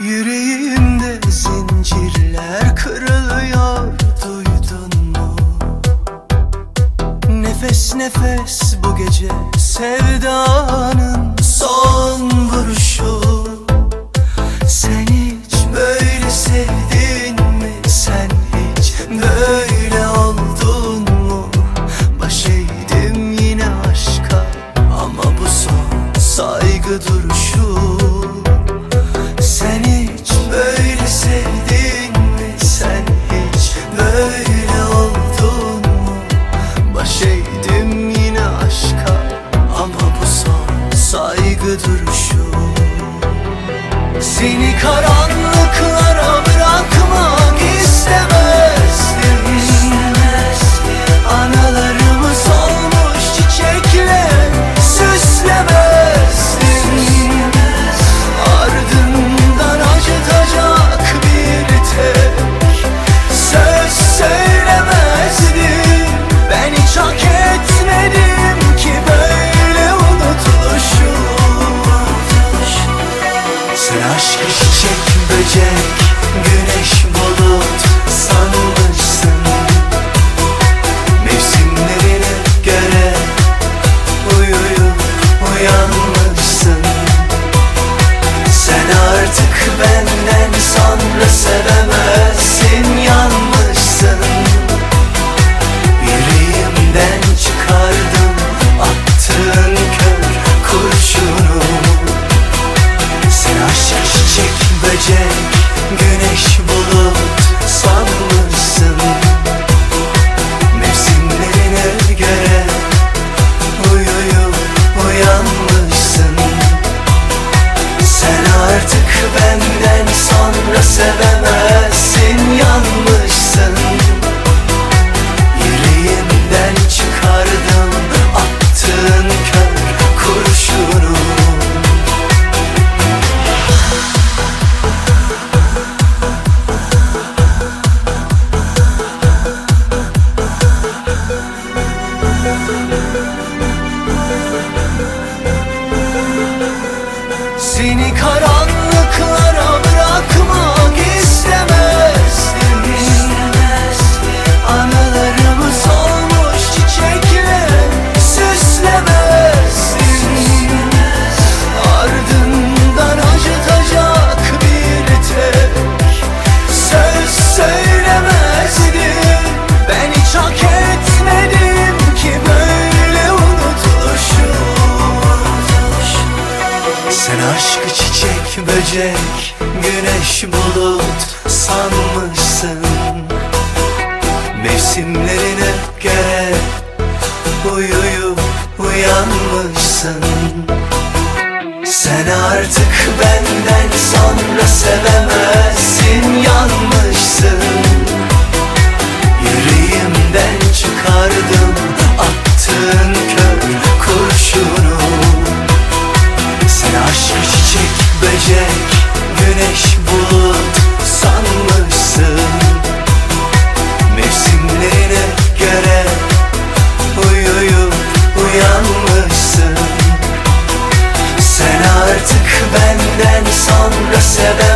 Yüreğimde zincirler kırılıyor duydun mu? Nefes nefes bu gece sevdanın son vuruşu Sen hiç böyle sevdin mi? Sen hiç böyle oldun mu? Baş eğdim yine aşka ama bu son saygı duruşu Seni karanlıklara Sen aşkı çiçek böcek Güneş bulut böcek güneş bulut sanmışsın. Mevsimlerine göre uyuyup uyanmışsın. Sen artık benden sonra sevemezsin yanmışsın Seni karanlıklara böcek Güneş bulut sanmışsın. Mevsimlerine göre Uyuyup uyanmışsın. Sen artık benden sonra sevemezsin Yanmışsın böcek Güneş bulut sanmışsın. Mevsimlerine göre Uyuyup uyanmışsın. Sen artık benden sonra sevemezsin